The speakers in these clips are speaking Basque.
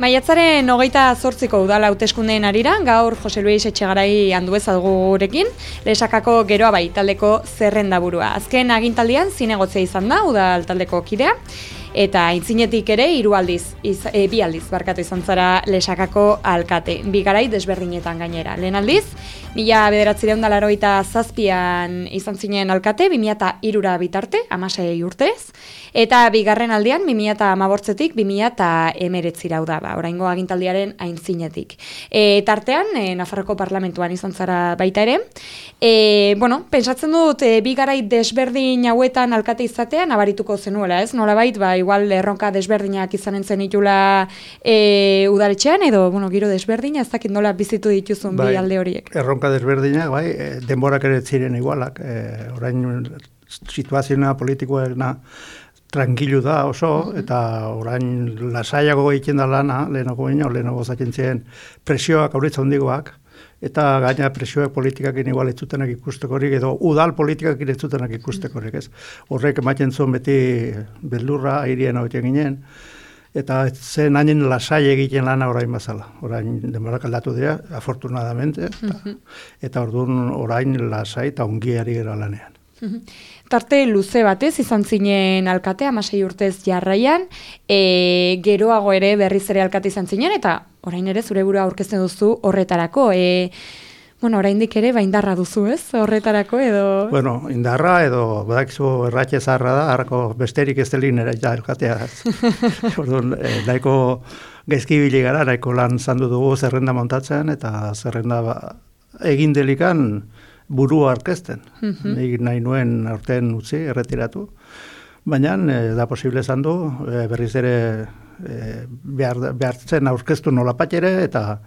Maiatzaren hogeita zortziko udala hauteskundeen arira, gaur Jose Luis Etxegarai handu ezadugu gurekin, lesakako geroa bai taldeko zerrendaburua. Azken agintaldian zinegotzea izan da, udal taldeko kidea, eta aintzinetik ere hiru aldiz, iz, e, bi aldiz barkatu izan zara lesakako alkate, bi garai desberdinetan gainera. Lehen aldiz, mila bederatzireun dalaroita zazpian izan zinen alkate, bi mila irura bitarte, amasei urtez, eta bigarren bi mila emeretzira da, ba, oraingo agintaldiaren aintzinetik. E, tartean, e, Nafarroko parlamentuan izan zara baita ere, e, bueno, pensatzen dut, e, bi garai desberdin hauetan alkate izatea, nabarituko zenuela, ez? Nola bait, ba, igual erronka desberdinak izan entzen itula e, udaletxean, edo, bueno, giro desberdina, ez dakit nola bizitu dituzun bai, bi alde horiek. Erronka desberdinak, bai, e, denborak ere ziren igualak, e, orain situazioa politikoena tranquilu da oso, eta orain lasaiago egiten da lana, lehenago baino, lehenago zaten ziren presioak aurritza hondigoak, eta gaina presioak politikak igual ez zutenak ikustekorik, edo udal politikak ez zutenak ikustekorik, ez. Horrek ematen zuen beti beldurra, airien hau ginen, eta zen hainen lasai egiten lana orain bazala. Orain denborak aldatu dira, afortunadamente, eta, eta orduan orain lasai eta ongiari gara lanean. Tarte luze batez izan zinen alkate, amasei urtez jarraian, e, geroago ere berriz ere alkate izan zinen, eta orain ere zure burua aurkezten duzu horretarako. E, bueno, oraindik ere ba indarra duzu, ez? Horretarako edo Bueno, indarra edo badakizu erratxe zarra da, harko besterik ez delin ere alkatea. Orduan, eh, nahiko gaizki gara, nahiko lan zandu dugu zerrenda montatzen eta zerrenda ba, egin delikan buru arkezten. Mm -hmm. nahi nuen aurten utzi, erretiratu. Baina e, da posible izan du, e, berriz ere e, behar, behartzen aurkeztu nola patxere, eta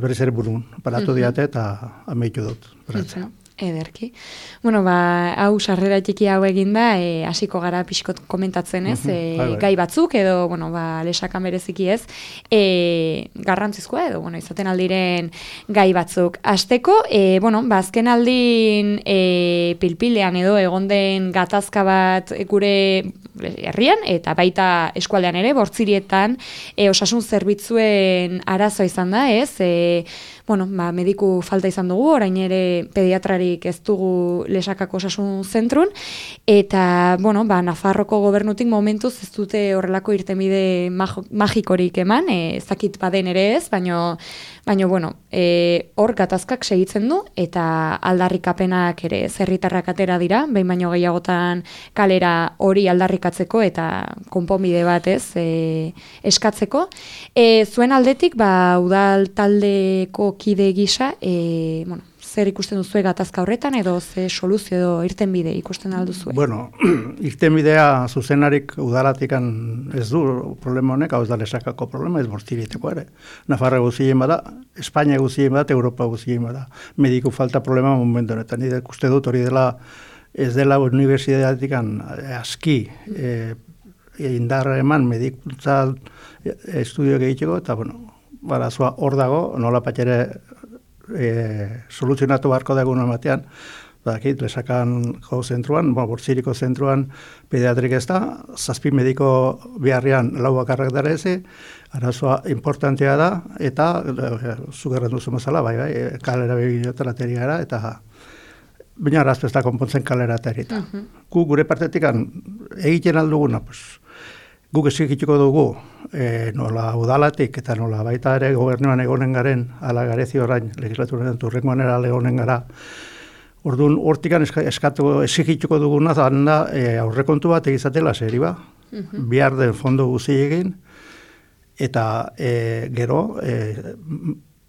berriz ere burun, paratu mm diate eta ameitu dut. Mm Ederki. Bueno, ba, hau sarrera txiki hau eginda, e, hasiko gara pixkot komentatzen ez, mm -hmm. gai batzuk, edo, bueno, ba, lesakan bereziki ez, e, garrantzizkoa edo, bueno, izaten aldiren gai batzuk. Azteko, e, bueno, ba, azken aldin e, pilpilean edo, egon den gatazka bat gure herrian, eta baita eskualdean ere, bortzirietan, e, osasun zerbitzuen arazoa izan da, ez, e, bueno, ba, mediku falta izan dugu, orain ere pediatrarik ez dugu lesakako osasun zentrun, eta, bueno, ba, Nafarroko gobernutik momentuz ez dute horrelako irtemide magikorik eman, e, ez dakit baden ere ez, baino, baino, bueno, e, hor gatazkak segitzen du, eta aldarrikapenak ere zerritarrak atera dira, behin baino gehiagotan kalera hori aldarrikatzeko, eta konponbide bat ez, e, eskatzeko. E, zuen aldetik, ba, udal taldeko kide gisa, e, bueno, zer ikusten duzu gatazka horretan edo ze soluzio edo irtenbide ikusten alduzu? Bueno, irtenbidea zuzenarik udalatikan ez du problema honek, hau ez da lesakako problema, ez bortziriteko ere. Nafarra guzien bada, Espainia guzien bada, Europa guzien bada. Mediku falta problema momentu honetan. Nire ikuste dut hori dela ez dela universidadetikan eh, aski e, indarra eman medikuntza estudio egiteko, eta bueno, barazua hor dago, nola patxere e, soluzionatu beharko dago ematean, badakit, lesakan jo zentruan, bo, bortziriko zentruan pediatrik ez da, zazpi mediko beharrian lau bakarrak dara eze, arazoa importantea da, eta e, zugerren duzu mazala, bai, bai, kalera beginotan gara, eta baina araztu ez da konpontzen kalera aterita. Uh Gu gure partetik egiten alduguna, pues, guk esikituko dugu e, nola udalatik eta nola baita ere gobernuan egonen garen ala garezi orain legislaturen turrengoan era egonen gara Orduan, hortikan eskatu esikituko duguna da e, aurrekontu bat egizatela seri ba. Mhm. Bihar den fondo guzi egin eta e, gero e,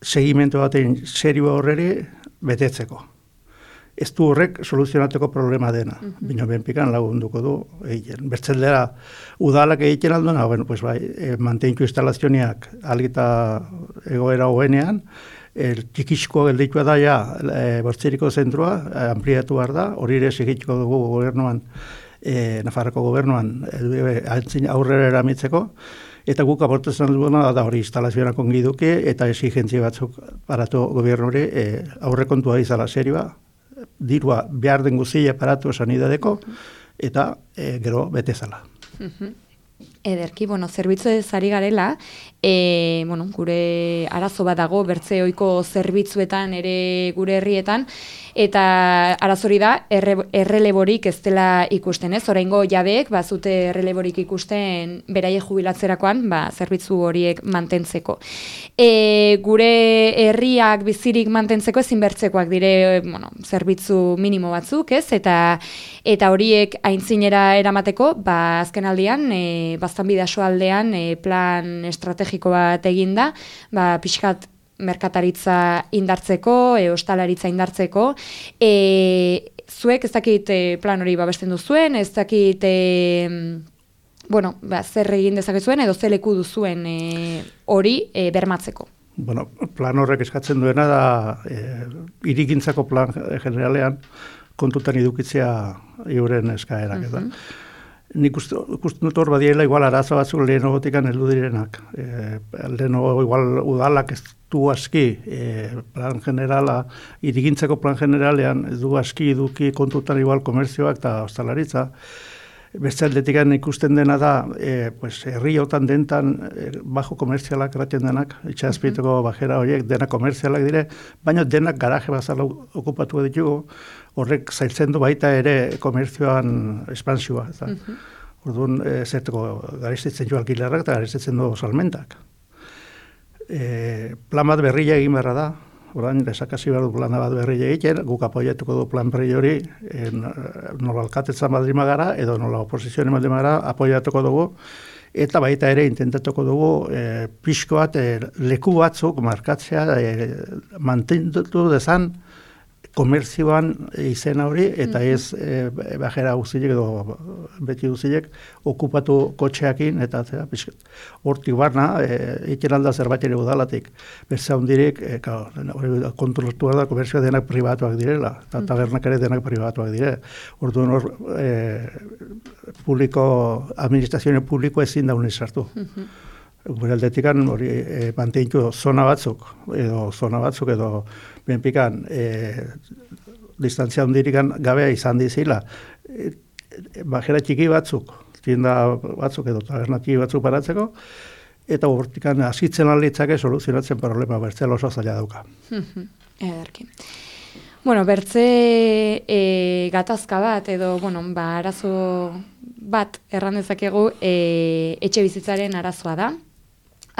segimentu batein serio horreri betetzeko ez du horrek soluzionateko problema dena. Mm -hmm. Bino benpikan lagunduko du egiten. Bertzeldera udalak egiten alduena, bueno, pues bai, e, manteinku instalazioniak algita egoera hoenean, el txikisko gelditua da ja e, bortziriko zentrua, e, ampliatu behar da, hori ere segitiko dugu gobernuan, e, Nafarroko gobernuan, e, aurrera eramitzeko, eta guk aportatzen duguna da hori instalazioak ongi duke, eta exigentzia batzuk paratu gobernuri e, aurrekontua izala serioa, dirua behar den guzia paratu esan idadeko, eta e, gero bete zala. Ederki, bueno, zerbitzu ari garela, e, bueno, gure arazo bat dago, bertze oiko zerbitzuetan ere gure herrietan, eta arazori da, erre, erreleborik ez dela ikusten, ez? Oraingo jabeek, bazute erreleborik ikusten beraie jubilatzerakoan, ba, zerbitzu horiek mantentzeko. E, gure herriak bizirik mantentzeko ezin bertzekoak dire, bueno, zerbitzu minimo batzuk, ez? Eta eta horiek aintzinera eramateko, ba, azken aldian, e, baztan bidaso aldean, e, plan estrategiko bat eginda, ba, pixkat merkataritza indartzeko, e, ostalaritza indartzeko, e, zuek ez dakit e, plan hori babesten duzuen, ez dakit e, bueno, ba, zer egin dezakezuen edo zeleku duzuen e, hori e, bermatzeko. Bueno, plan horrek eskatzen duena da e, irikintzako plan generalean kontutan idukitzea euren eskaerak, uh -huh. Nik uste dut hor badiela igual arazo batzuk lehenogotikan heldu direnak. E, lehenogo igual udalak ez du aski e, plan generala, irigintzeko plan generalean ez du aski duki kontutan igual komerzioak eta ostalaritza. Beste aldetikan ikusten dena da, e, pues, herri hotan dentan e, bajo komerzialak eratzen denak, itxazpituko bajera horiek, dena komerzialak dire, baina denak garaje bazala okupatu ditugu, horrek zailtzen du baita ere komerzioan espansioa. Eta. Mm Orduan, e, zerteko garestitzen jo alkilerrak eta garestitzen du salmentak. E, plan bat berria egin beharra da, orain desakasi behar du plan bat berria egiten, guk apoiatuko du plan berri hori, e, nola alkatetzan badrima gara, edo nola oposizioen badrima gara, apoiatuko dugu, eta baita ere intentatuko dugu e, pixko bat e, leku batzuk markatzea e, mantentu dezan, komerzioan izena hori, eta ez e, bajera guztiek edo beti guztiek okupatu kotxeakin, eta zera, hortik barna, e, alda zerbait ere udalatik. Berza hundirik, e, kontrolatu da komerzioa denak privatuak direla, eta tabernak ere denak privatuak dire. Orduan hor, e, publiko, administrazioen publiko ezin da sartu. Mm Gure aldetikan hori e, zona batzuk, edo zona batzuk, edo benpikan e, distantzia hundirikan gabea izan dizila. E, bajera txiki batzuk, tienda batzuk edo taberna txiki batzuk paratzeko, eta hortikan asitzen alitzake soluzionatzen problema bertzea oso zaila dauka. Ederki. Bueno, bertze e, gatazka bat edo, bueno, ba, arazo bat errandezakegu e, etxe bizitzaren arazoa da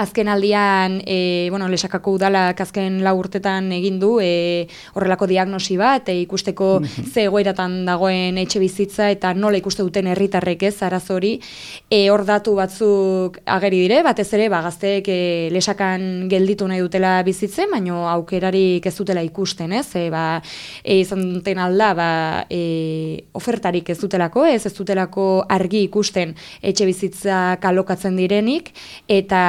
azken aldian, e, bueno, lesakako udalak azken lau urtetan egin du e, horrelako diagnosi bat, e, ikusteko mhm. ze egoeratan dagoen etxe bizitza eta nola ikuste duten herritarrek ez arazori, e, hor datu batzuk ageri dire, batez ere, ba, gazteek e, lesakan gelditu nahi dutela bizitzen, baino aukerarik ez dutela ikusten, ez, e, ba, e, izan duten alda, ba, e, ofertarik ez dutelako, ez, ez dutelako argi ikusten etxe bizitza kalokatzen direnik, eta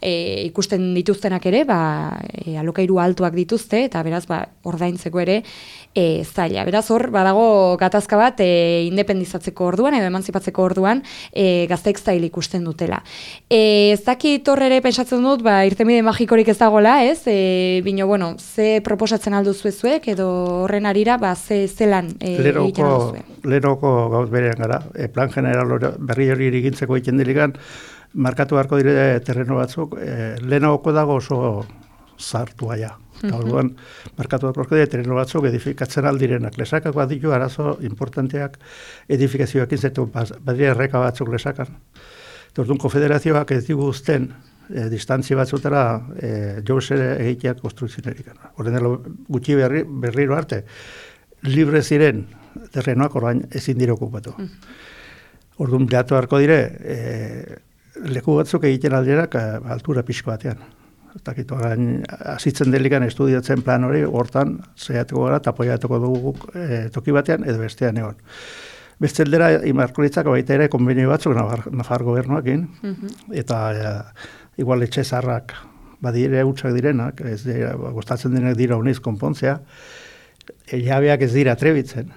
e, ikusten dituztenak ere, ba, e, alokairu altuak dituzte, eta beraz, ba, ordaintzeko ere, e, zaila. Beraz, hor, badago gatazka bat, e, independizatzeko orduan, edo emantzipatzeko orduan, e, gazteek zail ikusten dutela. E, ez dakit ere pensatzen dut, ba, irtemide magikorik ez dagoela, ez? E, bino, bueno, ze proposatzen aldu zuezuek, edo horren arira, ba, ze zelan e, egiten aldu Leroko gauz berean gara, e, plan general berri hori irigintzeko egiten diligan, markatu beharko dire terreno batzuk, e, lehenagoko dago oso zartua ja. Eta mm orduan, markatu beharko dire terreno batzuk edifikatzen aldirenak. Lesakak bat ditu arazo importanteak edifikazioak inzetu, badira erreka batzuk lesakan. Eta orduan, konfederazioak ez digu uzten, e, distantzi batzutara e, jobs ere egiteak konstruizionerik. Horren gutxi berri, berriro arte, libre ziren terrenoak orain ezin dire okupatu. Mm -hmm. Orduan, behatu harko dire, e, leku batzuk egiten alderak altura pixko batean. Eta kitu, azitzen delikan estudiatzen plan hori, hortan, zehatuko gara, eta apoiatuko dugu e, toki batean, edo bestean egon. Beste eldera, imarkulitzak baita ere, konbenio batzuk, nafar, nafar gobernuakin, mm eta e, igual etxe zarrak, badire utxak direnak, ez dira, gustatzen direnak dira uniz konpontzea, e, jabeak ez dira trebitzen,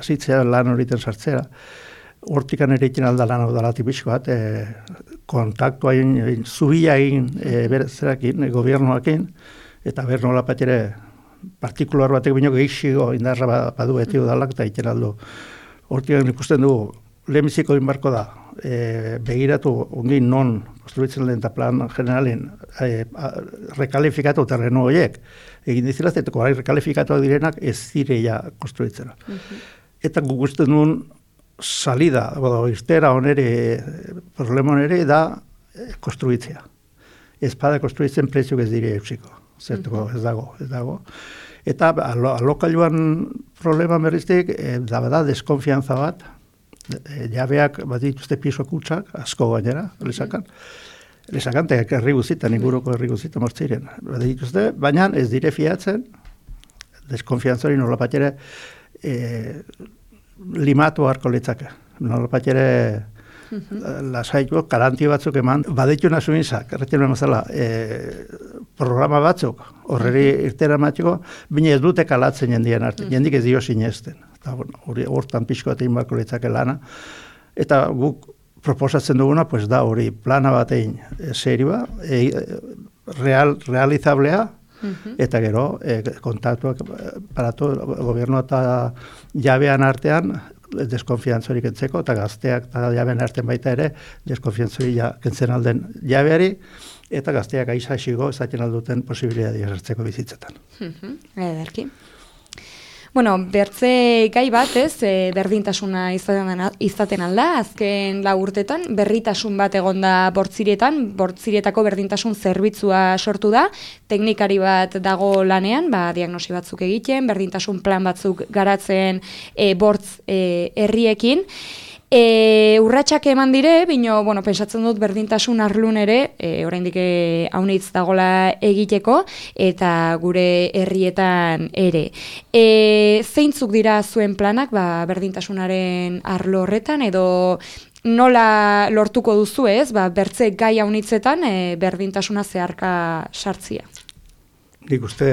azitzea lan horiten sartzera, hortikan ere ikin aldalan odalati pixko bat, e, kontaktu hain, zubia egin e, berezerakin, e, gobernuakin, eta ber nola ere partikular batek bineo gehiago indarra badu beti odalak eta ikin aldo. Hortikan ikusten dugu, lehenbiziko inbarko da, e, begiratu ongi non konstruitzen lehen eta plan generalin e, rekalifikatu terreno horiek, egin dizilaz, eta korai rekalifikatu direnak ez zireia konstruitzen. Mhm. Eta guk uste nuen salida, bodo, iztera onere, problema onere, da e, konstruitzea. Ez pada konstruitzen preziok ez dire eusiko. Zertuko, mhm. ez dago, ez dago. Eta alokailuan problema berriztik, e, da bada, deskonfianza bat, e, jabeak bat dituzte piso kutsak, asko gainera, lesakan. Lesakan, eta herri guzita, inguruko herri guzita mortziren. Bat dituzte, baina ez dire fiatzen, deskonfianza hori nola patxere e, limatu harko litzake. Nola patxere lasaitu, karantio batzuk eman, baditu nasu inzak, erretzen mazala, e, programa batzuk, horreri irtera matxiko, bine ez dute kalatzen jendien arte, jendik ez dio sinezten. Eta, hori hortan pixko eta inbarko litzake lana. Eta guk proposatzen duguna, pues da hori plana bat egin e, serioa, e, real, realizablea, Eta gero, e, kontaktuak paratu, gobernu eta jabean artean, deskonfiantzorik entzeko, eta gazteak eta jaben arten baita ere, deskonfiantzorik ja, kentzen alden jabeari, eta gazteak aiza esigo, ezaten alduten posibilitatea hartzeko bizitzetan. Ederki. Bueno, bertze gai bat, ez, e, berdintasuna izaten, izaten alda, azken lau urtetan, berritasun bat egonda bortziretan, bortziretako berdintasun zerbitzua sortu da, teknikari bat dago lanean, ba, diagnosi batzuk egiten, berdintasun plan batzuk garatzen e, bortz e, herriekin, E, urratsak eman dire, bino, bueno, pensatzen dut berdintasun arlun ere, e, oraindik e, haunitz dagola egiteko, eta gure herrietan ere. E, zeintzuk dira zuen planak, ba, berdintasunaren arlo horretan, edo nola lortuko duzu ez, ba, bertze gai haunitzetan e, berdintasuna zeharka sartzia? Nik uste,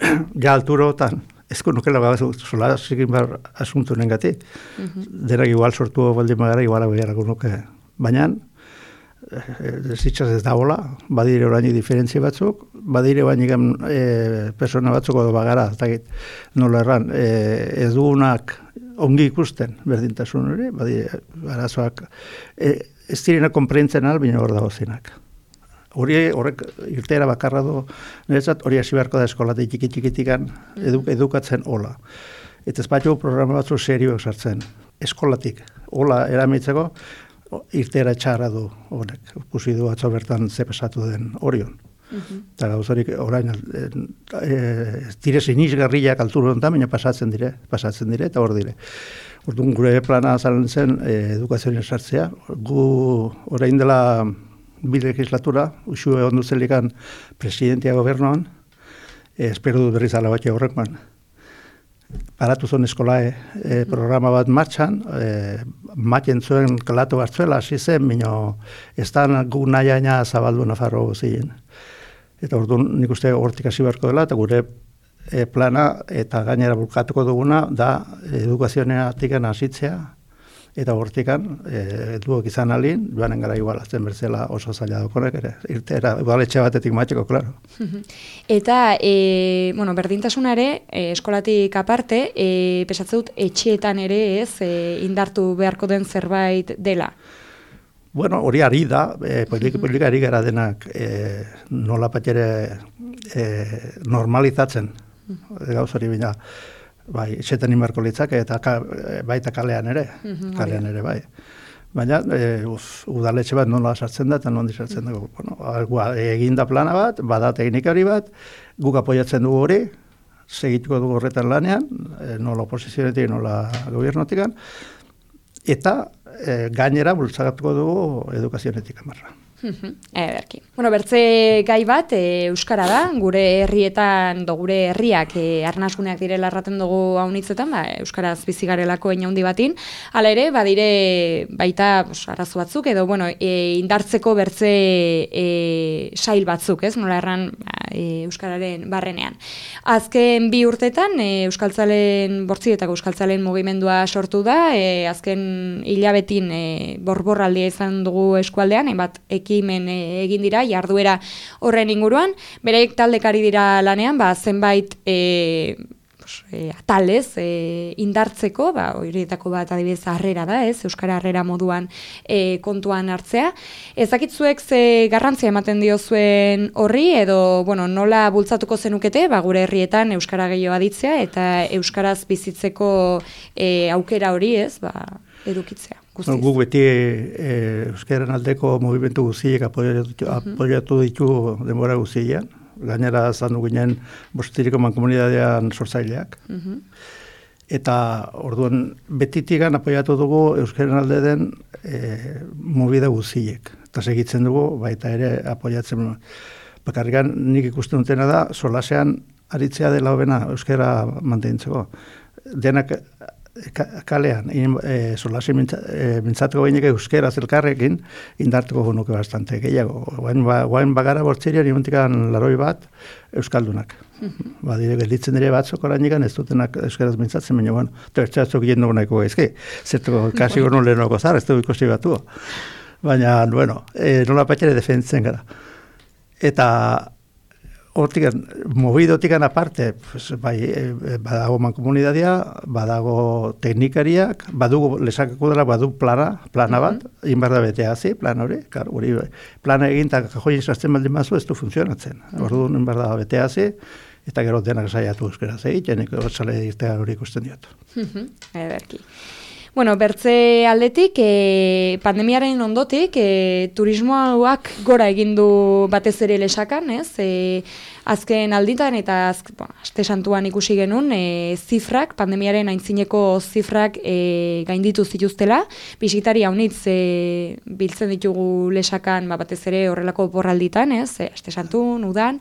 ja alturotan, ezko nukela gara zola zikin bar asuntu nengati. Mm -hmm. Denak igual sortu baldin magara, igual abiarako nuke. Baina, ez itxaz ez da hola, badire oraini diferentzia batzuk, badire baina e, persona batzuk edo bagara, eta nola erran, e, ez dugunak ongi ikusten berdintasun hori, badire arazoak, e, ez direna konprentzen albina hor dago zinak hori horrek irtera bakarra du, niretzat hori hasi beharko da eskolatik txiki txikitikan eduk, edukatzen hola. Eta ez batxo programa batzu serioak sartzen, eskolatik, hola eramitzeko, irtera txarra du horrek, pusi du atzo bertan zepesatu den orion. Eta gauzarik orain, e, e, dire siniz garriak alturu onta, baina pasatzen dire, pasatzen dire, eta hor dire. Orduan gure plana zalen zen e, edukazioen sartzea. Gu orain dela bi legislatura, usu egon duzelikan presidentia gobernuan, eh, espero du berriz alabatxe horrekoan. Paratu zuen eskolae eh, programa bat martxan, eh, maten zuen kalatu hartzuela, hasi zen, minio ez da gu nahiaina zabaldu nafarro ziren. Eta orduan nik uste hortik hasi beharko dela, eta gure eh, plana eta gainera bulkatuko duguna da edukazioneatik hasitzea, eta hortikan e, duok izan alin, joanen gara igualatzen berzela oso zaila dokonek ere, irtera, igualetxe batetik matxeko, klaro. eta, e, bueno, berdintasuna ere, e, eskolatik aparte, e, dut, etxeetan ere ez, e, indartu beharko den zerbait dela? Bueno, hori ari da, e, politika ari gara denak e, nola patxere e, normalizatzen, gauz hori bina bai, etxetan inbarko litzak, eta ka, baita kalean ere, mhm, kalean ere, bai. Baina, e, uf, udaletxe bat nola sartzen da, eta non sartzen dugu. Bueno, egin da plana bat, bada teknikari bat, guk apoiatzen dugu hori, segituko dugu horretan lanean, e, nola oposizionetik, nola gobiernotik, eta e, gainera bultzagatuko dugu edukazionetik amarra. Ederki. Bueno, bertze gai bat, e, Euskara da, gure herrietan, do gure herriak e, arnasuneak direla erraten dugu haunitzetan, ba, Euskaraz bizigarelako handi batin. Hala ere, badire baita pues, arazo batzuk, edo bueno, e, indartzeko bertze e, sail batzuk, ez, nola erran ba, e, Euskararen barrenean. Azken bi urtetan, e, Euskaltzalen, bortzietako Euskaltzalen mugimendua sortu da, e, azken hilabetin e, borborraldia izan dugu eskualdean, bat eki ekimen e, egin dira jarduera horren inguruan, bereik taldekari dira lanean, ba zenbait e, pues, e, atalez e, indartzeko, ba, horietako bat adibidez harrera da, ez, Euskara harrera moduan e, kontuan hartzea. Ezakitzuek ze garrantzia ematen dio zuen horri, edo bueno, nola bultzatuko zenukete, ba, gure herrietan Euskara gehiago aditzea, eta Euskaraz bizitzeko e, aukera hori, ez, ba, edukitzea. No, gu beti e, Euskaren aldeko movimentu guziek apoiatu, apoiatu ditu denbora guzian, gainera zandu ginen bostiriko mankomunidadean sortzaileak. Mhm. Eta orduan betitigan apoiatu dugu Euskaren alde den e, movida guziek. Eta segitzen dugu, baita ere apoiatzen bakarrikan nik ikusten dutena da, solasean aritzea dela hobena Euskara mantentzeko. Denak kalean, in, e, solasi e, mintzatuko bainek euskera zelkarrekin, indartuko nuke bastante gehiago. Guain, ba, guain bagara bortzirian, imuntikan laroi bat, euskaldunak. Mhm. ba, dire, gelditzen dire batzuk orainik ez dutenak euskaraz mintzatzen, baina, bueno, tertzatzuk jendu nahiko gaizki, zertuko kasi gorno lehenoko zara, ez du ikusti batu. Baina, bueno, e, nola patxere defentzen gara. Eta hortik, mobidotik aparte, pues, bai, e, badago mankomunidadia, badago teknikariak, badugu, lesakako dela, badu plana, plana bat, mm -hmm. inbarda betea hazi, plan hori, kar, hori, plana egin, eta kajoin izazten baldin mazu, ez du funtzionatzen. Mm -hmm. Ordu, inbarda betea hazi, eta gero denak saiatu euskaraz egiten, nik sale irtea hori ikusten diot. Mm Ederki. Bueno, bertze aldetik, e, pandemiaren ondotik, e, turismoak gora egindu batez ere lesakan, ez? E, azken alditan eta azk, bon, aste santuan ikusi genuen e, zifrak, pandemiaren aintzineko zifrak e, gainditu zituztela, bisitari haunitz e, biltzen ditugu lesakan ba, batez ere horrelako borralditan, ez? E, aste santun, udan,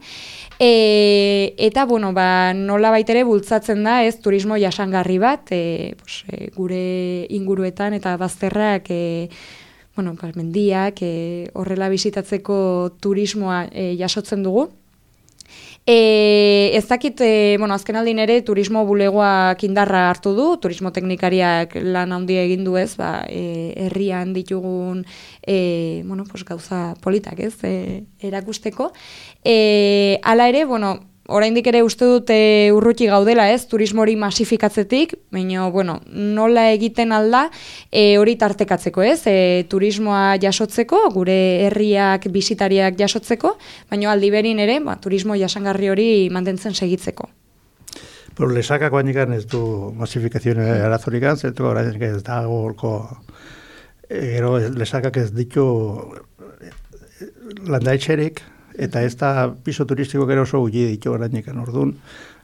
E, eta, bueno, ba, nola baitere bultzatzen da, ez, turismo jasangarri bat, e, pues, e, gure inguruetan eta bazterrak, e, bueno, ba, mendiak, e, horrela bisitatzeko turismoa e, jasotzen dugu. E, ez dakit, e, bueno, azken aldin ere, turismo bulegoak indarra hartu du, turismo teknikariak lan handia egin du ez, ba, e, herrian ditugun e, bueno, pues, gauza politak ez, e, erakusteko. E, ala ere, bueno, oraindik ere uste dute urruti gaudela, ez, turismori masifikatzetik, baina, bueno, nola egiten alda e, hori tartekatzeko, ez, e, turismoa jasotzeko, gure herriak, bisitariak jasotzeko, baina aldi berin ere, ba, turismo jasangarri hori mantentzen segitzeko. Pero lesakak bainikan ez du masifikazioa arazorikan, zetu orain ez dago golko, gero lesakak ez ditu landaitxerik, eta ez da piso turistiko gero oso gutxi ditu orainik orduan.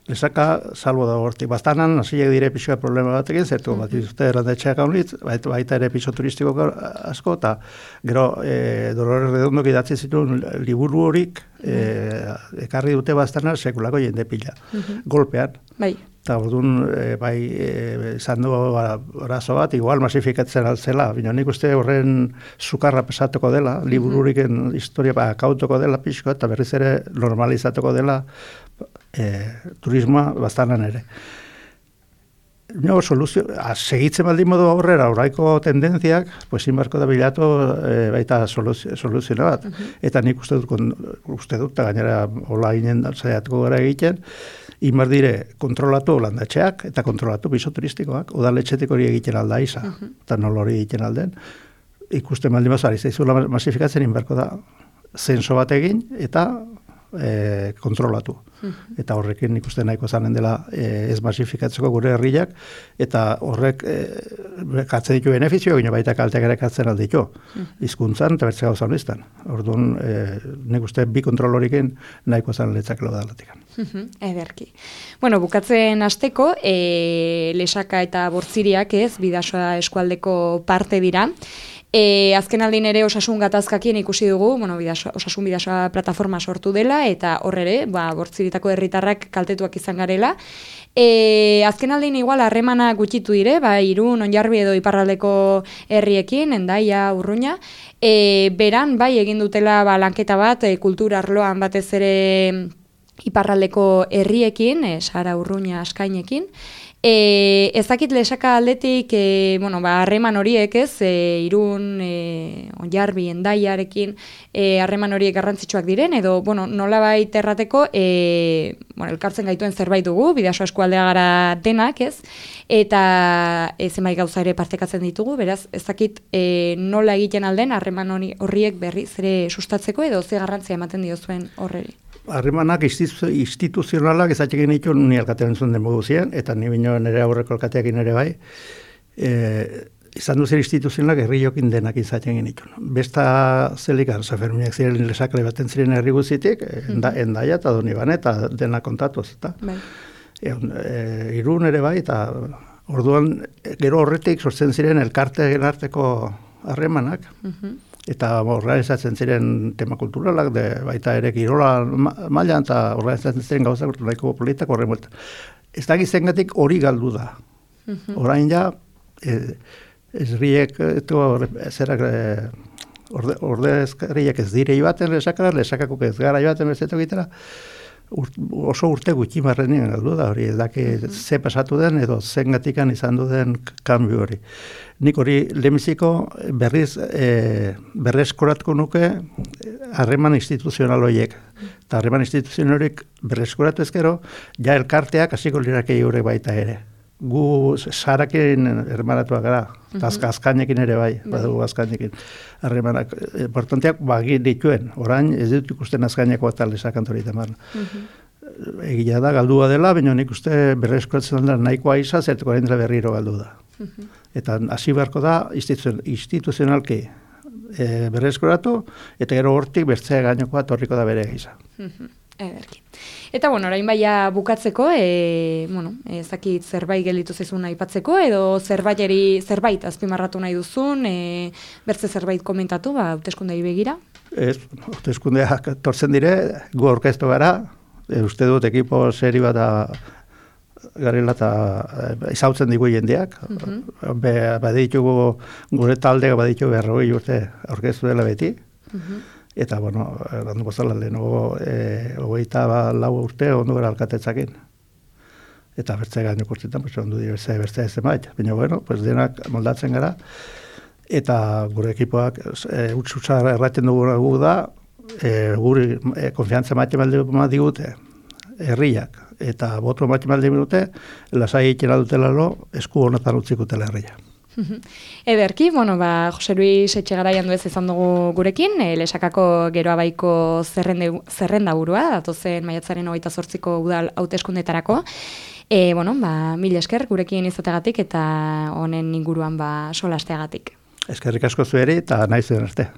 Lezaka, salbo da hortik. Bastanan, hasiak dire pixoa problema batekin, zertu bat izute errandetxeak haunitz, baita ere piso turistiko asko, eta gero e, Dolores Redondok idatzi zituen liburu horik, e, ekarri dute bastanan sekulako jende pila. Golpean. Bai. Eta orduan, e, bai, e, izan du arazo bat, igual masifikatzen altzela, bino nik uste horren sukarra pesatuko dela, libururiken historia ba, kautuko dela pixko, eta berriz ere normalizatuko dela e, turismoa bastanan ere. No, soluzio, a, segitzen baldin modu aurrera, oraiko tendentziak, pues inbarko da bilatu e, baita soluzio bat. Eta nik uste dut, uste dut, eta gainera hola ginen zaiatuko gara egiten, inbar dire kontrolatu landatxeak eta kontrolatu biso turistikoak, odaletxetik hori egiten alda iza, eta nol hori egiten alden. Ikusten baldin bazari, zaizula masifikatzen inbarko da zenso bat egin, eta e, kontrolatu. Eta horrekin ikusten nahiko zanen dela e, ez masifikatzeko gure herriak, eta horrek e, katzen ditu benefizio, gino baita kalteak ere katzen alditu. Mhm. Izkuntzan eta bertze gauza honestan. Orduan, e, nik uste bi kontrolorikin nahiko zanen letzak lo mhm, Ederki. Bueno, bukatzen asteko, e, lesaka eta bortziriak ez, bidasoa eskualdeko parte dira. E, azken aldin ere osasun gatazkakien ikusi dugu, bueno, bidaso, osasun bidasoa plataforma sortu dela, eta horre ere, ba, bortziritako herritarrak kaltetuak izan garela. E, azken aldin igual harremana gutxitu dire, ba, irun, onjarbi edo iparraldeko herriekin, endaia, urruña. E, beran, bai, egin dutela ba, lanketa bat, e, kultura arloan batez ere iparraldeko herriekin, e, sara urruña askainekin, E, ezakit lesaka aldetik, e, bueno, ba, harreman horiek ez, e, irun, e, onjarbi, endaiarekin, e, harreman horiek garrantzitsuak diren, edo, bueno, nola bai terrateko, e, bueno, elkartzen gaituen zerbait dugu, bidaso eskualdea gara denak, ez, eta e, zenbait gauza ere partekatzen ditugu, beraz, ezakit e, nola egiten alden harreman horiek berri zere sustatzeko, edo ze garrantzia ematen diozuen horreri harremanak instituzionalak ezatik genitu ni alkatean zuen den zien, eta ni bino nire aurreko alkateak ere bai, e, izan duzen instituzionalak herri jokin denak izaten genitu. Besta zelikan, zafermiak ziren lesakle baten ziren herri guzitik, enda, mhm. endaia eta doni bane, eta dena kontatuz, eta bai. e, e, irun ere bai, eta orduan gero horretik sortzen ziren elkarte arteko harremanak, mm eta organizatzen ziren tema kulturalak, de, baita ere kirola mailan eta organizatzen ziren gauza nahiko politak horren buelta. Ez da gizengatik hori galdu da. Mhm. Orain ja, e, ez riek, zerak, e, orde, orde ez dire ibaten lesakara, lesakako ez gara ibaten bezetu gitera, oso urte gutxi marrenin galdu da hori, ez daki mhm. ze pasatu den edo zengatikan izan du den kanbi hori nik hori lemiziko berriz e, berreskoratuko nuke harreman instituzional horiek. Eta harreman instituzional horiek berreskoratu ezkero, ja elkarteak hasiko lirake eurek baita ere. Gu sarakin hermanatuak gara, eta mm azkainekin ere bai, bai. badugu azkainekin. Harremanak, importanteak bagi dituen, orain ez dut ikusten azkaineko eta lesakantori temar. Mm Egia da, galdua dela, baina nik uste berrezkoatzen da nahikoa izaz, zertuko berriro galdu da. Mhm. Eta hasi beharko da instituzionalki e, berrezkoratu, eta gero hortik bertzea gainokoa torriko da bere giza. Ederki. Eta bueno, orain baia bukatzeko, e, bueno, ezakit zerbait gelitu zezun aipatzeko edo zerbaiteri zerbait azpimarratu nahi duzun, e, bertze zerbait komentatu, ba, hauteskundei begira? Ez, hauteskundeak tortzen dire, gu orkestu gara, e, uste dut ekipo seri bat garela eta e, izautzen digu jendeak. Mm -hmm. baditugu gure taldea baditugu berrogei urte orkestu dela beti. Mhm. Eta, bueno, errandu gozala lehenago e, hogeita ba, lau urte ondo gara alkatetzakin. Eta bertzea gaino kurtzitan, pues, ondo dira bertzea bertzea ez emait. Baina, bueno, pues, denak moldatzen gara. Eta gure ekipoak e, utxutsa erraten dugu da, e, gure e, konfiantza maite balde digute, herriak, eta botu bat maldi minute, lasai egiten adutela lo, esku honetan utziko herria. Ederki, bueno, ba, Jose Luis Etxegaraian duez izan dugu gurekin, e, lesakako geroa baiko zerrende, zerrenda burua, datozen maiatzaren hogeita zortziko udal hauteskundetarako. E, bueno, ba, mil esker gurekin izategatik eta honen inguruan ba, solasteagatik. Eskerrik asko zueri eta nahi zuen arte.